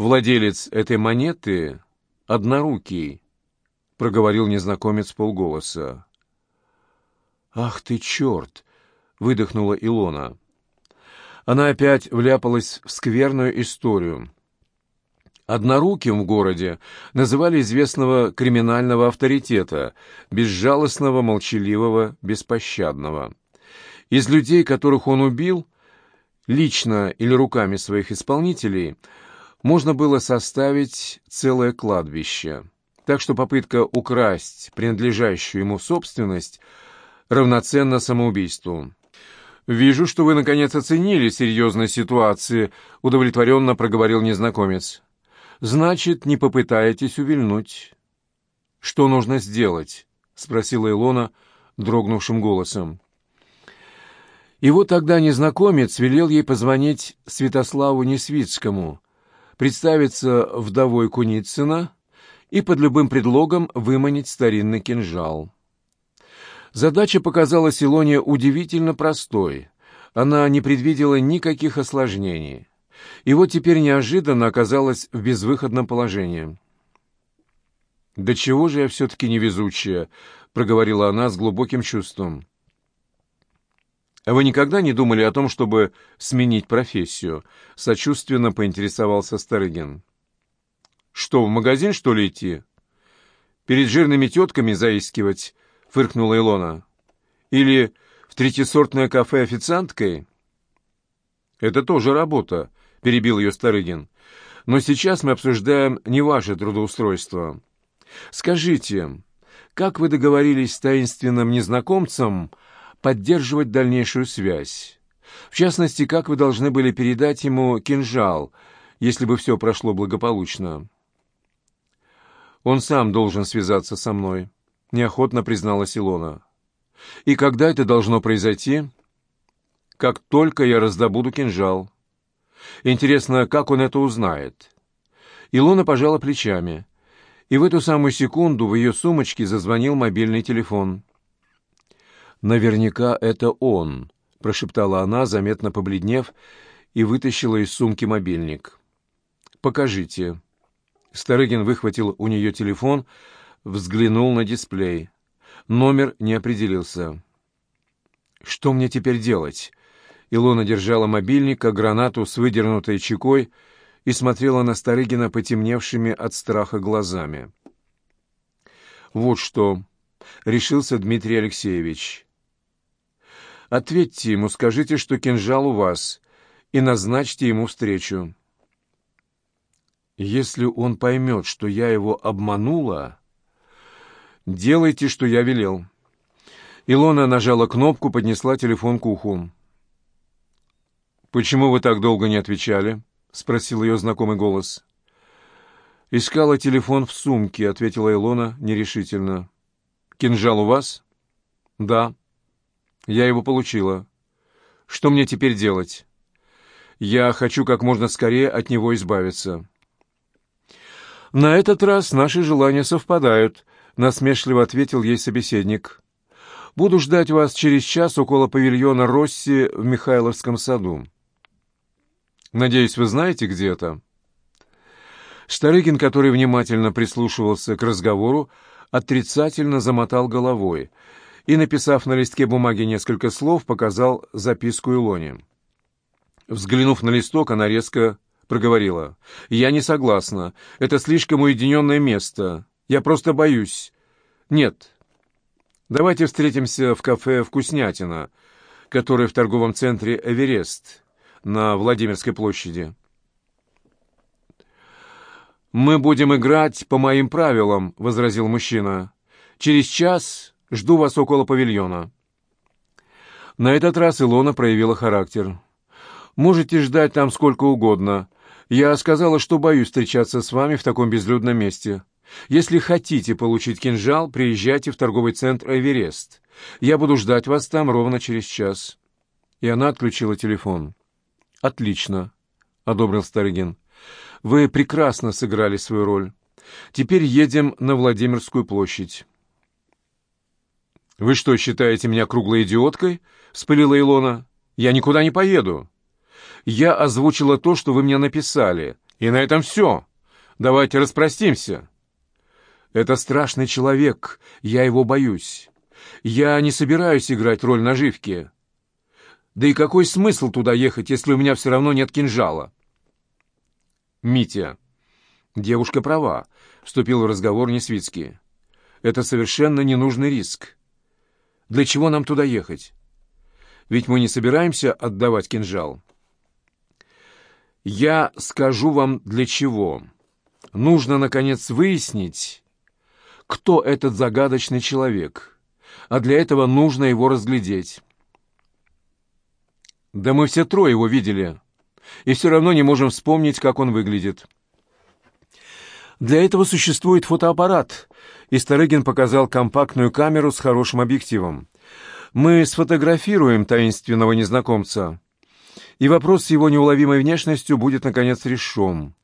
Владелец этой монеты — однорукий, — проговорил незнакомец полголоса. «Ах ты, черт!» — выдохнула Илона. Она опять вляпалась в скверную историю. Одноруким в городе называли известного криминального авторитета, безжалостного, молчаливого, беспощадного. Из людей, которых он убил, лично или руками своих исполнителей, можно было составить целое кладбище. Так что попытка украсть принадлежащую ему собственность равноценна самоубийству. «Вижу, что вы, наконец, оценили серьезность ситуации», — удовлетворенно проговорил незнакомец значит, не попытаетесь увильнуть. Что нужно сделать? спросила Илона дрогнувшим голосом. И вот тогда незнакомец велел ей позвонить Святославу Несвицкому, представиться вдовой Куницына и под любым предлогом выманить старинный кинжал. Задача показалась Илоне удивительно простой. Она не предвидела никаких осложнений и вот теперь неожиданно оказалась в безвыходном положении. «Да чего же я все-таки невезучая?» — проговорила она с глубоким чувством. «А вы никогда не думали о том, чтобы сменить профессию?» — сочувственно поинтересовался Старыгин. «Что, в магазин, что ли, идти? Перед жирными тетками заискивать?» — фыркнула Илона. «Или в третьесортное кафе официанткой?» «Это тоже работа», — перебил ее Старыгин. «Но сейчас мы обсуждаем не ваше трудоустройство. Скажите, как вы договорились с таинственным незнакомцем поддерживать дальнейшую связь? В частности, как вы должны были передать ему кинжал, если бы все прошло благополучно?» «Он сам должен связаться со мной», — неохотно призналась Илона. «И когда это должно произойти?» «Как только я раздобуду кинжал». Интересно, как он это узнает? Илона пожала плечами, и в эту самую секунду в ее сумочке зазвонил мобильный телефон. «Наверняка это он», — прошептала она, заметно побледнев, и вытащила из сумки мобильник. «Покажите». Старыгин выхватил у нее телефон, взглянул на дисплей. Номер не определился. «Что мне теперь делать?» Илона держала мобильник, как гранату с выдернутой чекой, и смотрела на Старыгина потемневшими от страха глазами. «Вот что», — решился Дмитрий Алексеевич. «Ответьте ему, скажите, что кинжал у вас, и назначьте ему встречу». «Если он поймет, что я его обманула, делайте, что я велел». Илона нажала кнопку, поднесла телефон к уху. «Почему вы так долго не отвечали?» — спросил ее знакомый голос. «Искала телефон в сумке», — ответила Илона нерешительно. «Кинжал у вас?» «Да». «Я его получила. Что мне теперь делать?» «Я хочу как можно скорее от него избавиться». «На этот раз наши желания совпадают», — насмешливо ответил ей собеседник. «Буду ждать вас через час около павильона Росси в Михайловском саду». Надеюсь, вы знаете, где это?» Старыгин, который внимательно прислушивался к разговору, отрицательно замотал головой и, написав на листке бумаги несколько слов, показал записку Илоне. Взглянув на листок, она резко проговорила. «Я не согласна. Это слишком уединенное место. Я просто боюсь. Нет. Давайте встретимся в кафе «Вкуснятина», которое в торговом центре «Эверест» на Владимирской площади. «Мы будем играть по моим правилам», — возразил мужчина. «Через час жду вас около павильона». На этот раз Илона проявила характер. «Можете ждать там сколько угодно. Я сказала, что боюсь встречаться с вами в таком безлюдном месте. Если хотите получить кинжал, приезжайте в торговый центр «Эверест». Я буду ждать вас там ровно через час». И она отключила телефон. «Отлично», — одобрил Старыгин. «Вы прекрасно сыграли свою роль. Теперь едем на Владимирскую площадь». «Вы что, считаете меня круглой идиоткой?» — вспылила Илона. «Я никуда не поеду. Я озвучила то, что вы мне написали, И на этом все. Давайте распростимся. Это страшный человек, я его боюсь. Я не собираюсь играть роль наживки. Да и какой смысл туда ехать, если у меня все равно нет кинжала? Митя. Девушка права, вступил в разговор Несвицкий. Это совершенно ненужный риск. Для чего нам туда ехать? Ведь мы не собираемся отдавать кинжал. Я скажу вам для чего. Нужно, наконец, выяснить, кто этот загадочный человек, а для этого нужно его разглядеть. Да мы все трое его видели, и все равно не можем вспомнить, как он выглядит. Для этого существует фотоаппарат, и Старыгин показал компактную камеру с хорошим объективом. Мы сфотографируем таинственного незнакомца, и вопрос с его неуловимой внешностью будет, наконец, решен.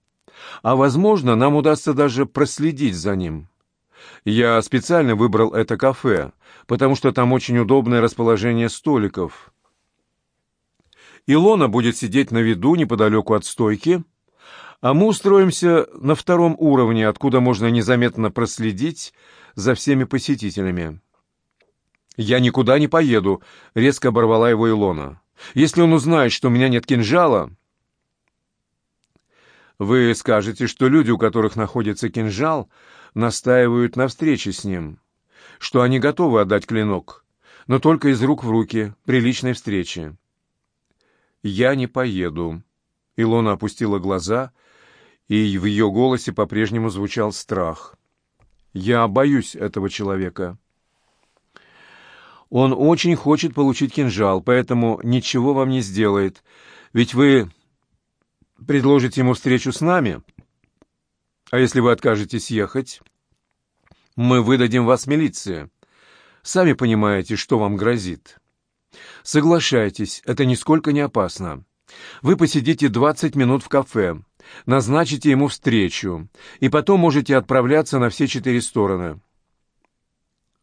А, возможно, нам удастся даже проследить за ним. Я специально выбрал это кафе, потому что там очень удобное расположение столиков. Илона будет сидеть на виду неподалеку от стойки, а мы устроимся на втором уровне, откуда можно незаметно проследить за всеми посетителями. «Я никуда не поеду», — резко оборвала его Илона. «Если он узнает, что у меня нет кинжала...» «Вы скажете, что люди, у которых находится кинжал, настаивают на встрече с ним, что они готовы отдать клинок, но только из рук в руки, при личной встрече. «Я не поеду». Илона опустила глаза, и в ее голосе по-прежнему звучал страх. «Я боюсь этого человека». «Он очень хочет получить кинжал, поэтому ничего вам не сделает, ведь вы предложите ему встречу с нами». А если вы откажетесь ехать, мы выдадим вас милиции. Сами понимаете, что вам грозит. Соглашайтесь, это нисколько не опасно. Вы посидите 20 минут в кафе, назначите ему встречу, и потом можете отправляться на все четыре стороны.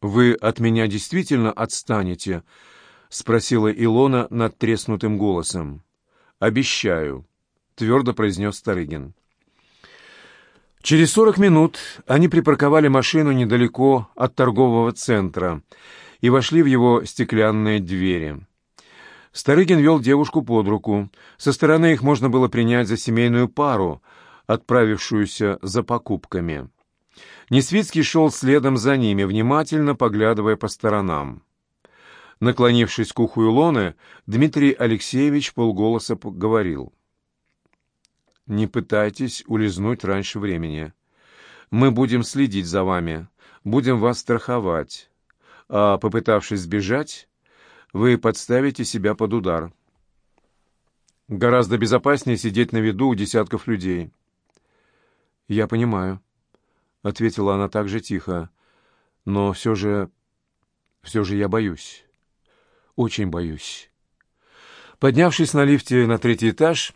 «Вы от меня действительно отстанете?» — спросила Илона над треснутым голосом. «Обещаю», — твердо произнес Старыгин. Через сорок минут они припарковали машину недалеко от торгового центра и вошли в его стеклянные двери. Старыгин вел девушку под руку. Со стороны их можно было принять за семейную пару, отправившуюся за покупками. Несвицкий шел следом за ними, внимательно поглядывая по сторонам. Наклонившись к уху Илоны, Дмитрий Алексеевич полголоса говорил — не пытайтесь улизнуть раньше времени. Мы будем следить за вами, будем вас страховать. А попытавшись сбежать, вы подставите себя под удар. Гораздо безопаснее сидеть на виду у десятков людей. «Я понимаю», — ответила она так же тихо. «Но все же... все же я боюсь. Очень боюсь». Поднявшись на лифте на третий этаж,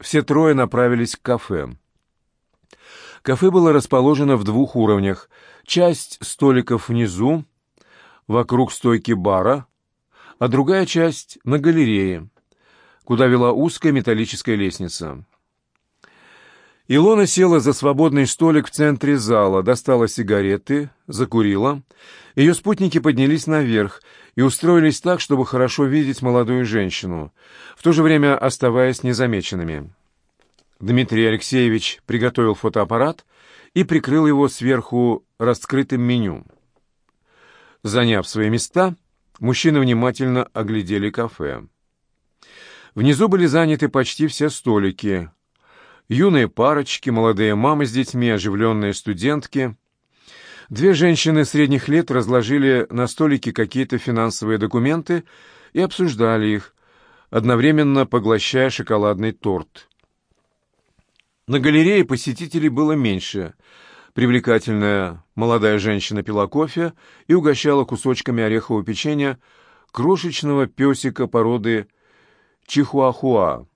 все трое направились к кафе. Кафе было расположено в двух уровнях. Часть столиков внизу, вокруг стойки бара, а другая часть на галерее, куда вела узкая металлическая лестница. Илона села за свободный столик в центре зала, достала сигареты, закурила. Ее спутники поднялись наверх и устроились так, чтобы хорошо видеть молодую женщину, в то же время оставаясь незамеченными. Дмитрий Алексеевич приготовил фотоаппарат и прикрыл его сверху раскрытым меню. Заняв свои места, мужчины внимательно оглядели кафе. Внизу были заняты почти все столики. Юные парочки, молодые мамы с детьми, оживленные студентки. Две женщины средних лет разложили на столике какие-то финансовые документы и обсуждали их, одновременно поглощая шоколадный торт. На галерее посетителей было меньше. Привлекательная молодая женщина пила кофе и угощала кусочками орехового печенья крошечного песика породы чихуахуа.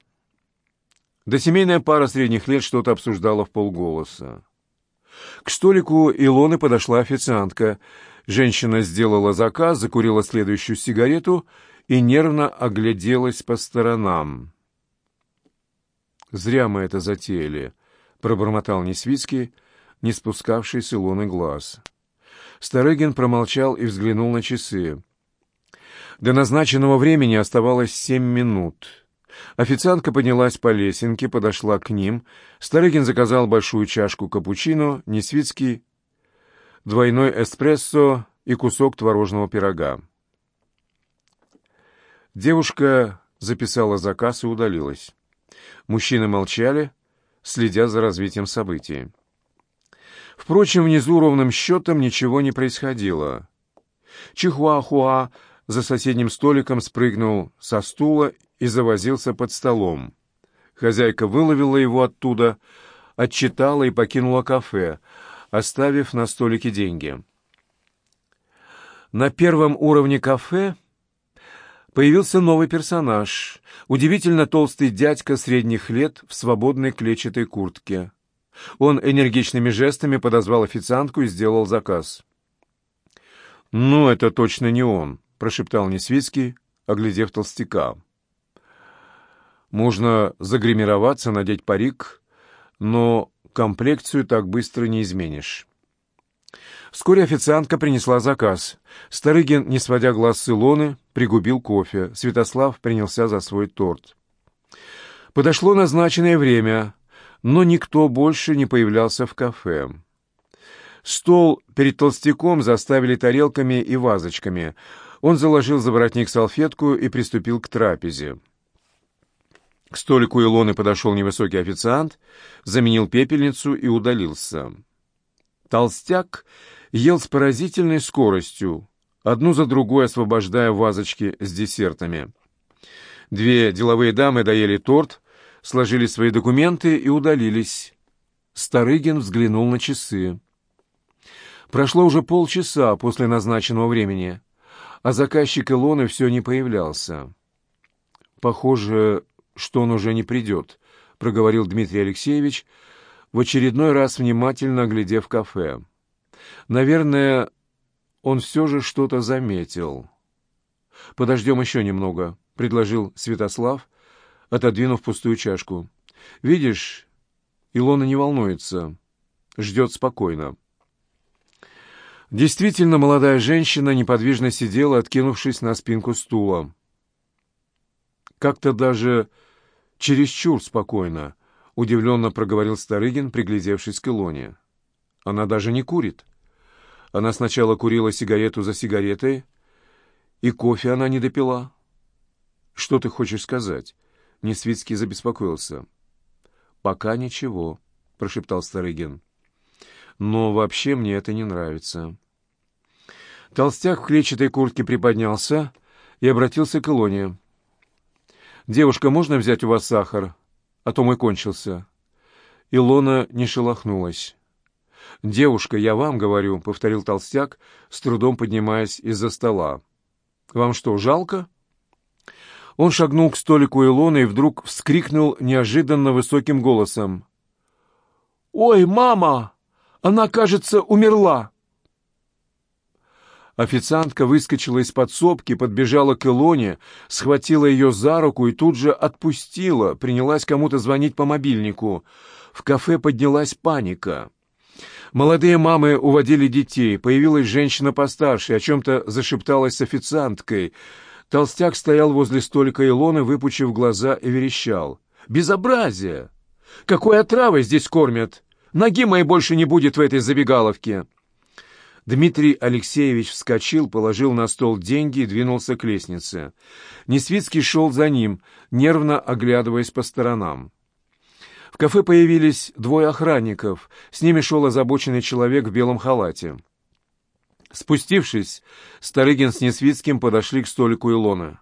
Да семейная пара средних лет что-то обсуждала в полголоса. К столику Илоны подошла официантка. Женщина сделала заказ, закурила следующую сигарету и нервно огляделась по сторонам. «Зря мы это затеяли», — пробормотал Несвицкий, не спускавший с Илоны глаз. Старыгин промолчал и взглянул на часы. До назначенного времени оставалось семь минут. Официантка поднялась по лесенке, подошла к ним. Старыгин заказал большую чашку капучино, Несвицкий — двойной эспрессо и кусок творожного пирога. Девушка записала заказ и удалилась. Мужчины молчали, следя за развитием событий. Впрочем, внизу ровным счетом ничего не происходило. Чихуахуа за соседним столиком спрыгнул со стула и завозился под столом. Хозяйка выловила его оттуда, отчитала и покинула кафе, оставив на столике деньги. На первом уровне кафе появился новый персонаж, удивительно толстый дядька средних лет в свободной клетчатой куртке. Он энергичными жестами подозвал официантку и сделал заказ. «Ну, это точно не он», — прошептал Несвицкий, оглядев толстяка. «Можно загримироваться, надеть парик, но комплекцию так быстро не изменишь». Вскоре официантка принесла заказ. Старыгин, не сводя глаз с Илоны, пригубил кофе. Святослав принялся за свой торт. Подошло назначенное время, но никто больше не появлялся в кафе. Стол перед толстяком заставили тарелками и вазочками — он заложил за воротник салфетку и приступил к трапезе. К столику Илоны подошел невысокий официант, заменил пепельницу и удалился. Толстяк ел с поразительной скоростью, одну за другой освобождая вазочки с десертами. Две деловые дамы доели торт, сложили свои документы и удалились. Старыгин взглянул на часы. Прошло уже полчаса после назначенного времени а заказчик Илоны все не появлялся. «Похоже, что он уже не придет», — проговорил Дмитрий Алексеевич, в очередной раз внимательно оглядев кафе. «Наверное, он все же что-то заметил». «Подождем еще немного», — предложил Святослав, отодвинув пустую чашку. «Видишь, Илона не волнуется, ждет спокойно». Действительно, молодая женщина неподвижно сидела, откинувшись на спинку стула. Как-то даже чересчур спокойно, удивленно проговорил Старыгин, приглядевшись к Илоне. Она даже не курит. Она сначала курила сигарету за сигаретой, и кофе она не допила. Что ты хочешь сказать? Несвицкий забеспокоился. Пока ничего, прошептал Старыгин но вообще мне это не нравится». Толстяк в клетчатой куртке приподнялся и обратился к Илоне. «Девушка, можно взять у вас сахар? А то мой кончился». Илона не шелохнулась. «Девушка, я вам говорю», — повторил толстяк, с трудом поднимаясь из-за стола. «Вам что, жалко?» Он шагнул к столику Илоны и вдруг вскрикнул неожиданно высоким голосом. «Ой, мама!» Она, кажется, умерла. Официантка выскочила из подсобки, подбежала к Илоне, схватила ее за руку и тут же отпустила, принялась кому-то звонить по мобильнику. В кафе поднялась паника. Молодые мамы уводили детей, появилась женщина постарше, о чем-то зашепталась с официанткой. Толстяк стоял возле столика Илоны, выпучив глаза и верещал. «Безобразие! Какой отравой здесь кормят? Ноги моей больше не будет в этой забегаловке!» Дмитрий Алексеевич вскочил, положил на стол деньги и двинулся к лестнице. Несвицкий шел за ним, нервно оглядываясь по сторонам. В кафе появились двое охранников. С ними шел озабоченный человек в белом халате. Спустившись, Старыгин с Несвицким подошли к столику Илоны.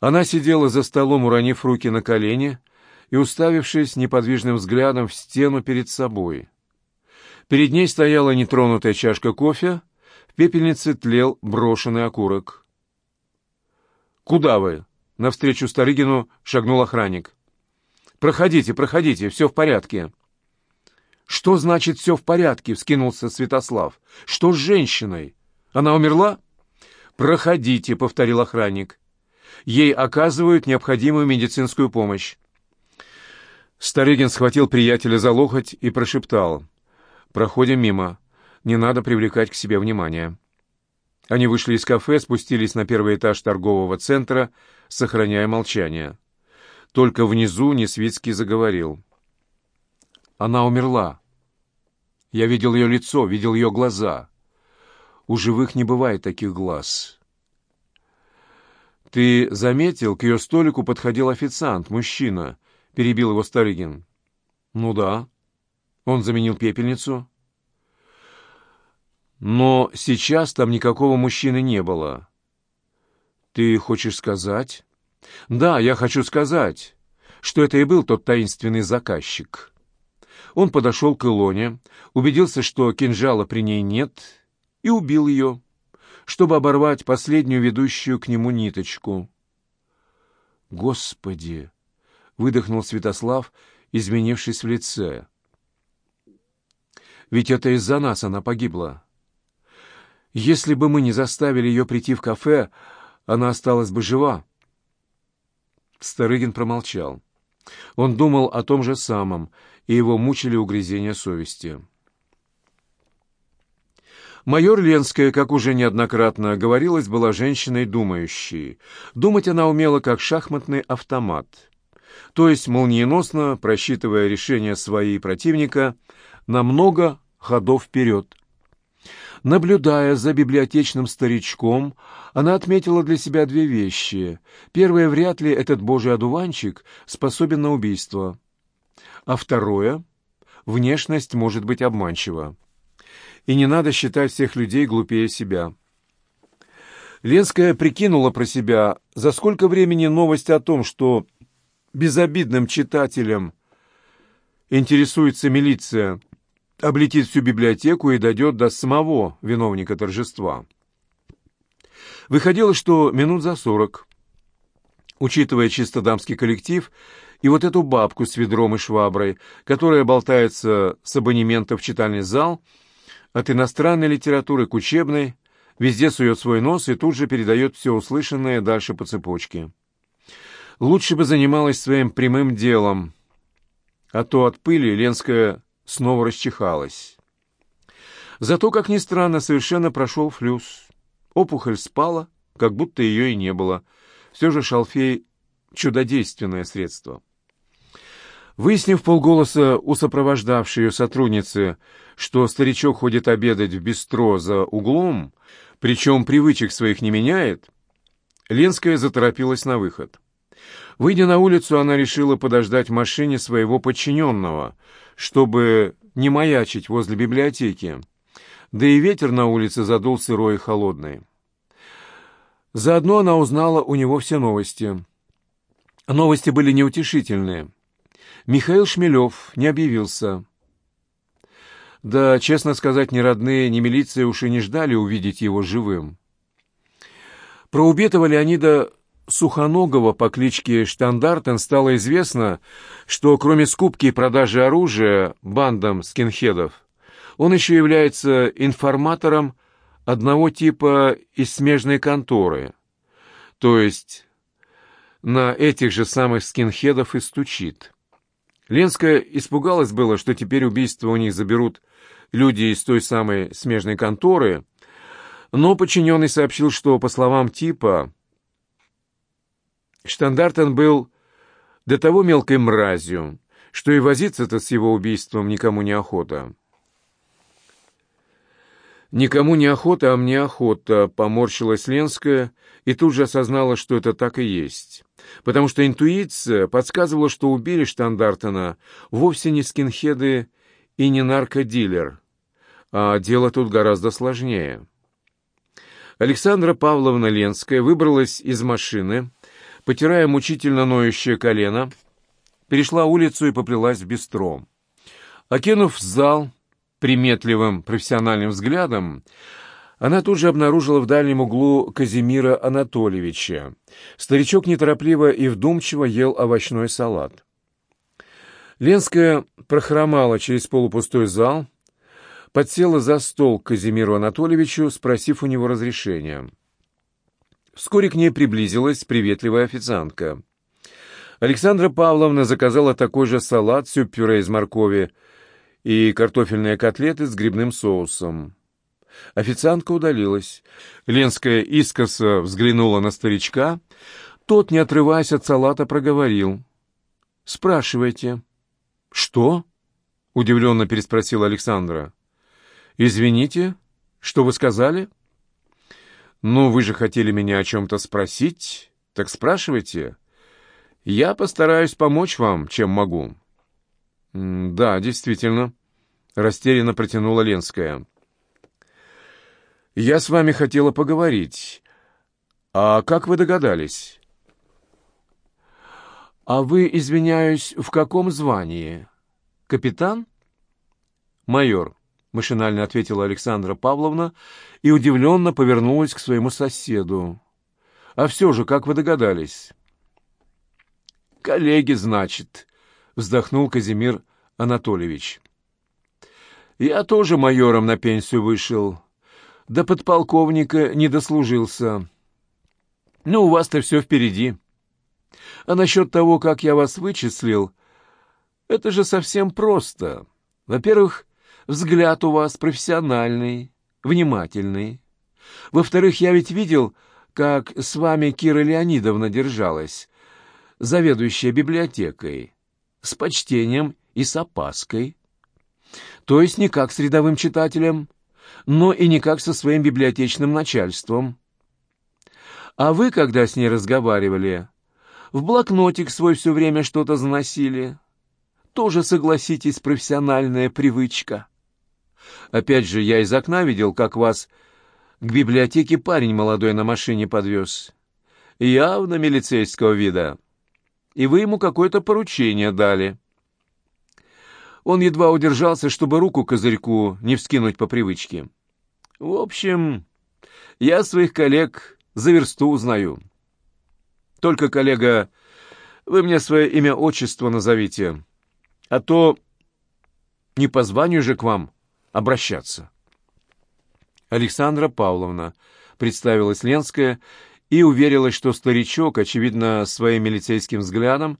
Она сидела за столом, уронив руки на колени, и уставившись неподвижным взглядом в стену перед собой. Перед ней стояла нетронутая чашка кофе, в пепельнице тлел брошенный окурок. «Куда вы?» — навстречу Старыгину шагнул охранник. «Проходите, проходите, все в порядке». «Что значит «все в порядке»?» — вскинулся Святослав. «Что с женщиной? Она умерла?» «Проходите», — повторил охранник. «Ей оказывают необходимую медицинскую помощь. Старыгин схватил приятеля за локоть и прошептал. «Проходим мимо. Не надо привлекать к себе внимание». Они вышли из кафе, спустились на первый этаж торгового центра, сохраняя молчание. Только внизу Несвицкий заговорил. «Она умерла. Я видел ее лицо, видел ее глаза. У живых не бывает таких глаз». «Ты заметил, к ее столику подходил официант, мужчина», — перебил его Старыгин. «Ну да». Он заменил пепельницу. Но сейчас там никакого мужчины не было. Ты хочешь сказать? Да, я хочу сказать, что это и был тот таинственный заказчик. Он подошел к Илоне, убедился, что кинжала при ней нет, и убил ее, чтобы оборвать последнюю ведущую к нему ниточку. «Господи!» — выдохнул Святослав, изменившись в лице. «Ведь это из-за нас она погибла». Если бы мы не заставили ее прийти в кафе, она осталась бы жива. Старыгин промолчал. Он думал о том же самом, и его мучили угрызения совести. Майор Ленская, как уже неоднократно говорилось, была женщиной думающей. Думать она умела как шахматный автомат, то есть молниеносно просчитывая решения своей противника на много ходов вперед. Наблюдая за библиотечным старичком, она отметила для себя две вещи. Первое, вряд ли этот божий одуванчик способен на убийство. А второе, внешность может быть обманчива. И не надо считать всех людей глупее себя. Ленская прикинула про себя, за сколько времени новость о том, что безобидным читателям интересуется милиция, облетит всю библиотеку и дойдет до самого виновника торжества. Выходило, что минут за сорок, учитывая чисто дамский коллектив и вот эту бабку с ведром и шваброй, которая болтается с абонемента в читальный зал, от иностранной литературы к учебной, везде сует свой нос и тут же передает все услышанное дальше по цепочке. Лучше бы занималась своим прямым делом, а то от пыли Ленская снова расчихалась. Зато, как ни странно, совершенно прошел флюс. Опухоль спала, как будто ее и не было. Все же шалфей — чудодейственное средство. Выяснив полголоса у сопровождавшей ее сотрудницы, что старичок ходит обедать в бистро за углом, причем привычек своих не меняет, Ленская заторопилась на выход. Выйдя на улицу, она решила подождать в машине своего подчиненного, чтобы не маячить возле библиотеки. Да и ветер на улице задул сырой и холодный. Заодно она узнала у него все новости. Новости были неутешительные. Михаил Шмелев не объявился. Да, честно сказать, ни родные, ни милиция уж и не ждали увидеть его живым. Про убитого Леонида Сухоногого по кличке Штандартен стало известно, что кроме скупки и продажи оружия бандам скинхедов, он еще является информатором одного типа из смежной конторы, то есть на этих же самых скинхедов и стучит. Ленская испугалась было, что теперь убийство у них заберут люди из той самой смежной конторы, но подчиненный сообщил, что, по словам типа, Штандартен был до того мелкой мразью, что и возиться-то с его убийством никому не охота. «Никому не охота, а мне охота», — поморщилась Ленская и тут же осознала, что это так и есть. Потому что интуиция подсказывала, что убили Штандартена вовсе не скинхеды и не наркодилер, а дело тут гораздо сложнее. Александра Павловна Ленская выбралась из машины, потирая мучительно ноющее колено, перешла улицу и поплелась в бистро. Окинув зал приметливым профессиональным взглядом, она тут же обнаружила в дальнем углу Казимира Анатольевича. Старичок неторопливо и вдумчиво ел овощной салат. Ленская прохромала через полупустой зал, подсела за стол к Казимиру Анатольевичу, спросив у него разрешения. Вскоре к ней приблизилась приветливая официантка. Александра Павловна заказала такой же салат, суп-пюре из моркови и картофельные котлеты с грибным соусом. Официантка удалилась. Ленская искоса взглянула на старичка. Тот, не отрываясь от салата, проговорил. «Спрашивайте». «Что?» — удивленно переспросила Александра. «Извините, что вы сказали?» «Ну, вы же хотели меня о чем-то спросить, так спрашивайте. Я постараюсь помочь вам, чем могу». «Да, действительно», — растерянно протянула Ленская. «Я с вами хотела поговорить. А как вы догадались?» «А вы, извиняюсь, в каком звании? Капитан?» «Майор», — машинально ответила Александра Павловна и удивленно повернулась к своему соседу. «А все же, как вы догадались?» «Коллеги, значит», — вздохнул Казимир Анатольевич. «Я тоже майором на пенсию вышел. До подполковника не дослужился. Ну, у вас-то все впереди. А насчет того, как я вас вычислил, это же совсем просто. Во-первых, взгляд у вас профессиональный, внимательный. Во-вторых, я ведь видел, как с вами Кира Леонидовна держалась, заведующая библиотекой, с почтением и с опаской. То есть не как с рядовым читателем, но и не как со своим библиотечным начальством. А вы, когда с ней разговаривали, в блокнотик свой все время что-то заносили. Тоже, согласитесь, профессиональная привычка. Опять же, я из окна видел, как вас к библиотеке парень молодой на машине подвез. Явно милицейского вида. И вы ему какое-то поручение дали. Он едва удержался, чтобы руку козырьку не вскинуть по привычке. В общем, я своих коллег за версту узнаю. Только, коллега, вы мне свое имя-отчество назовите, а то не по званию же к вам обращаться. Александра Павловна представилась Ленская и уверилась, что старичок, очевидно, своим милицейским взглядом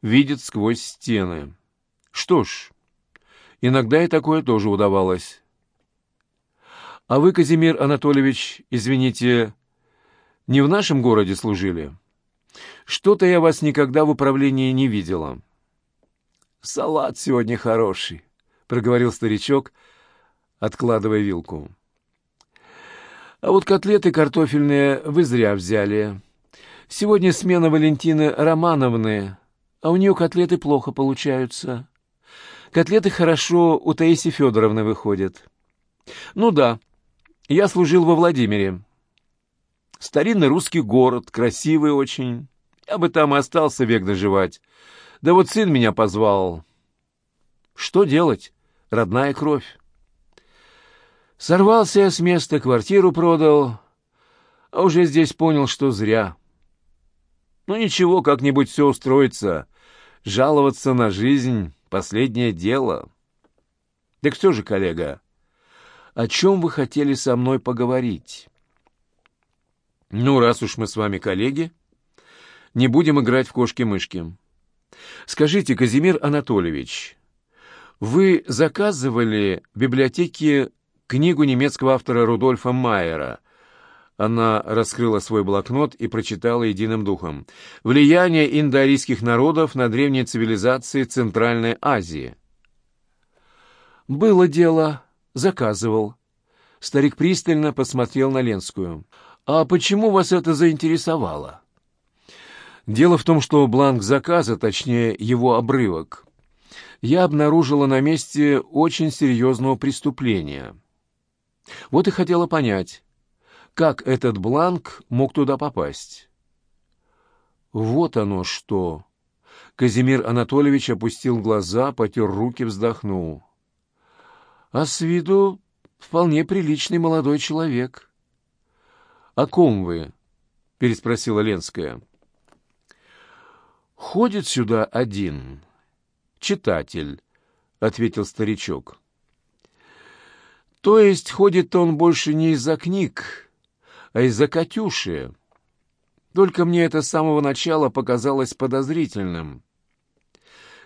видит сквозь стены. Что ж, иногда и такое тоже удавалось. А вы, Казимир Анатольевич, извините, не в нашем городе служили? Что-то я вас никогда в управлении не видела. Салат сегодня хороший, проговорил старичок, откладывая вилку. А вот котлеты картофельные вы зря взяли. Сегодня смена Валентины Романовны, а у нее котлеты плохо получаются. Котлеты хорошо у Таисии Федоровны выходят. Ну да, я служил во Владимире. Старинный русский город, красивый очень. Я бы там и остался век доживать. Да вот сын меня позвал. Что делать? Родная кровь. Сорвался я с места, квартиру продал, а уже здесь понял, что зря. Ну ничего, как-нибудь все устроится. Жаловаться на жизнь — последнее дело. Так что же, коллега, о чем вы хотели со мной поговорить? Ну, раз уж мы с вами коллеги, не будем играть в кошки-мышки. Скажите, Казимир Анатольевич, вы заказывали в библиотеке книгу немецкого автора Рудольфа Майера. Она раскрыла свой блокнот и прочитала единым духом. «Влияние индоарийских народов на древние цивилизации Центральной Азии». «Было дело. Заказывал». Старик пристально посмотрел на Ленскую. «А почему вас это заинтересовало?» «Дело в том, что бланк заказа, точнее, его обрывок, я обнаружила на месте очень серьезного преступления». Вот и хотела понять, как этот бланк мог туда попасть. Вот оно что! Казимир Анатольевич опустил глаза, потер руки, вздохнул. А с виду вполне приличный молодой человек. — О ком вы? — переспросила Ленская. — Ходит сюда один. Читатель, — ответил старичок. — то есть ходит он больше не из-за книг, а из-за Катюши. Только мне это с самого начала показалось подозрительным.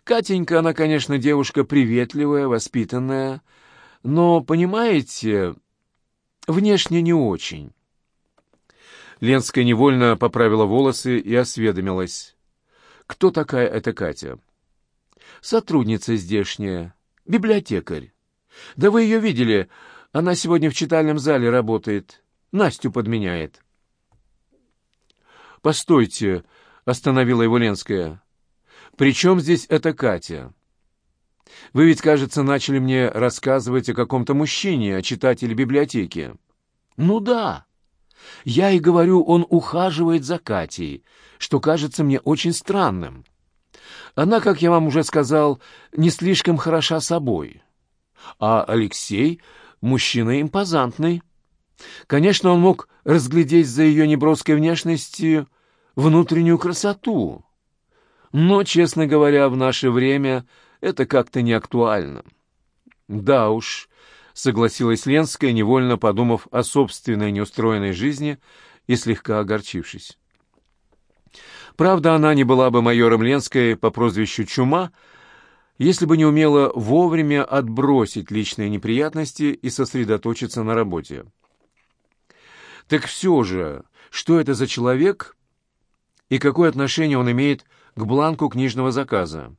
Катенька, она, конечно, девушка приветливая, воспитанная, но, понимаете, внешне не очень. Ленская невольно поправила волосы и осведомилась. Кто такая эта Катя? Сотрудница здешняя, библиотекарь. Да вы ее видели, она сегодня в читальном зале работает, Настю подменяет. «Постойте», — остановила его Ленская. «При чем здесь эта Катя? Вы ведь, кажется, начали мне рассказывать о каком-то мужчине, о читателе библиотеки». «Ну да. Я и говорю, он ухаживает за Катей, что кажется мне очень странным. Она, как я вам уже сказал, не слишком хороша собой. А Алексей — мужчина импозантный». Конечно, он мог разглядеть за ее неброской внешностью внутреннюю красоту. Но, честно говоря, в наше время это как-то не актуально. Да уж, согласилась Ленская, невольно подумав о собственной неустроенной жизни и слегка огорчившись. Правда, она не была бы майором Ленской по прозвищу Чума, если бы не умела вовремя отбросить личные неприятности и сосредоточиться на работе. Так все же, что это за человек и какое отношение он имеет к бланку книжного заказа?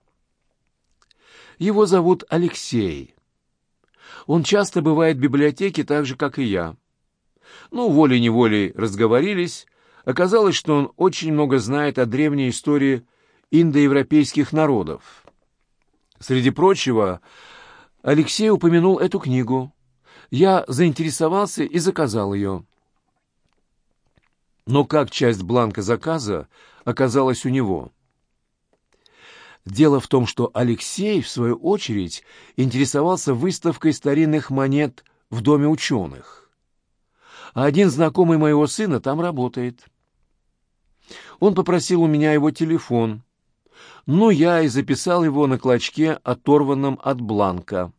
Его зовут Алексей. Он часто бывает в библиотеке так же, как и я. Ну, волей-неволей разговорились. Оказалось, что он очень много знает о древней истории индоевропейских народов. Среди прочего, Алексей упомянул эту книгу. Я заинтересовался и заказал ее. Но как часть бланка заказа оказалась у него? Дело в том, что Алексей, в свою очередь, интересовался выставкой старинных монет в Доме ученых. А один знакомый моего сына там работает. Он попросил у меня его телефон, но я и записал его на клочке, оторванном от бланка.